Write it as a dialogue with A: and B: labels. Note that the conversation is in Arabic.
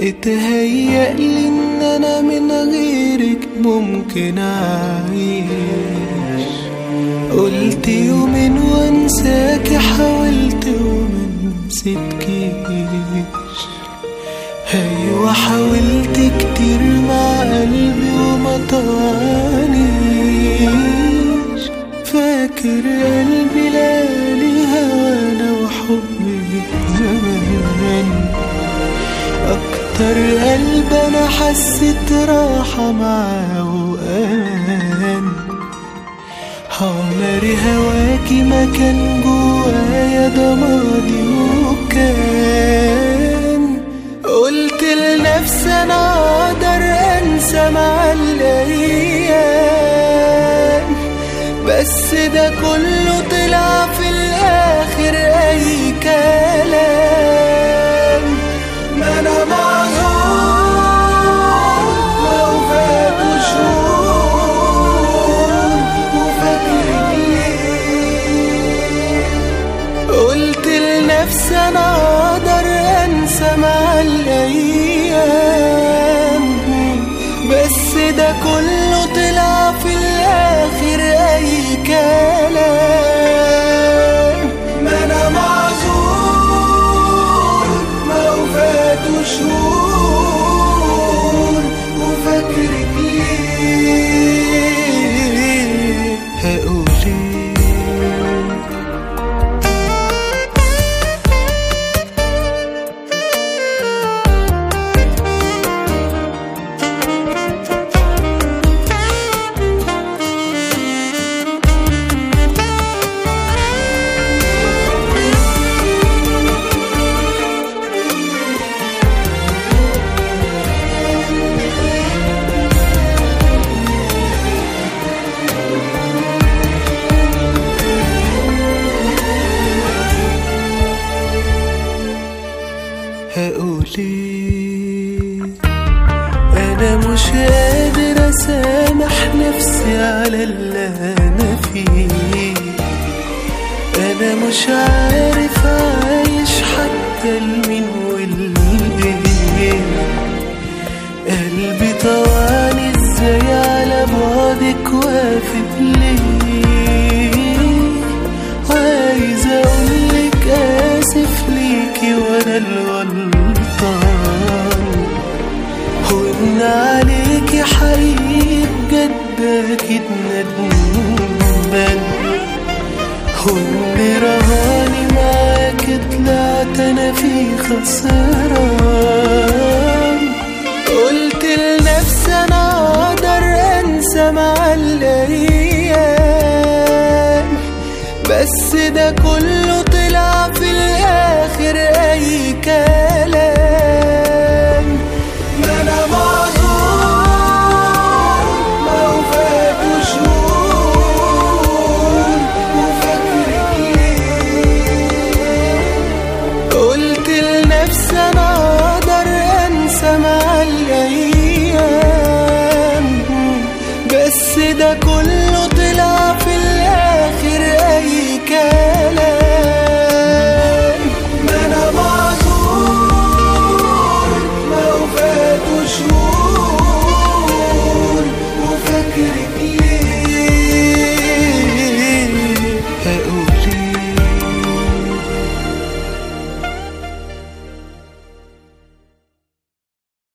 A: اتهيألي إن أنا من غيرك ممكن أعيش. قلت يومين وانساكي حاولت ومنسيتكيش أيوه حاولت كتير مع قلبي وما طانيش فاكر قلبي لالي أكتر قلب أنا حسيت راحة معاه وامان عمري هواكي ما كان جوايا ده ماضي وكان. قلت لنفسي أنا أقدر أنسى مع الأيام. بس ده كله طلع في الآخر أي كلام لنفسي أنا أقدر أنسى مع الأيام؟ بس ده كله طلع في الآخر أي كلام. أنا مش قادر أسامح نفسي على اللي أنا فيه. أنا مش عارف عايش حتى المين والليه قلبي طوعني إزاي على بعدك واقف ليه؟ عايز أقولك آسف ليكي وأنا الغلطان عليكي حقيقي بجد أكيد ندمان وان رهاني معاك طلعت أنا في خسران. قلت لنفسي أنا أقدر أنسى مع الأيام بس ده كله طلع في الآخر أي كلام. قلت لنفسي أنا أقدر أنسى مع الأيام. بس ده كله طلع في الآخر أي كلام.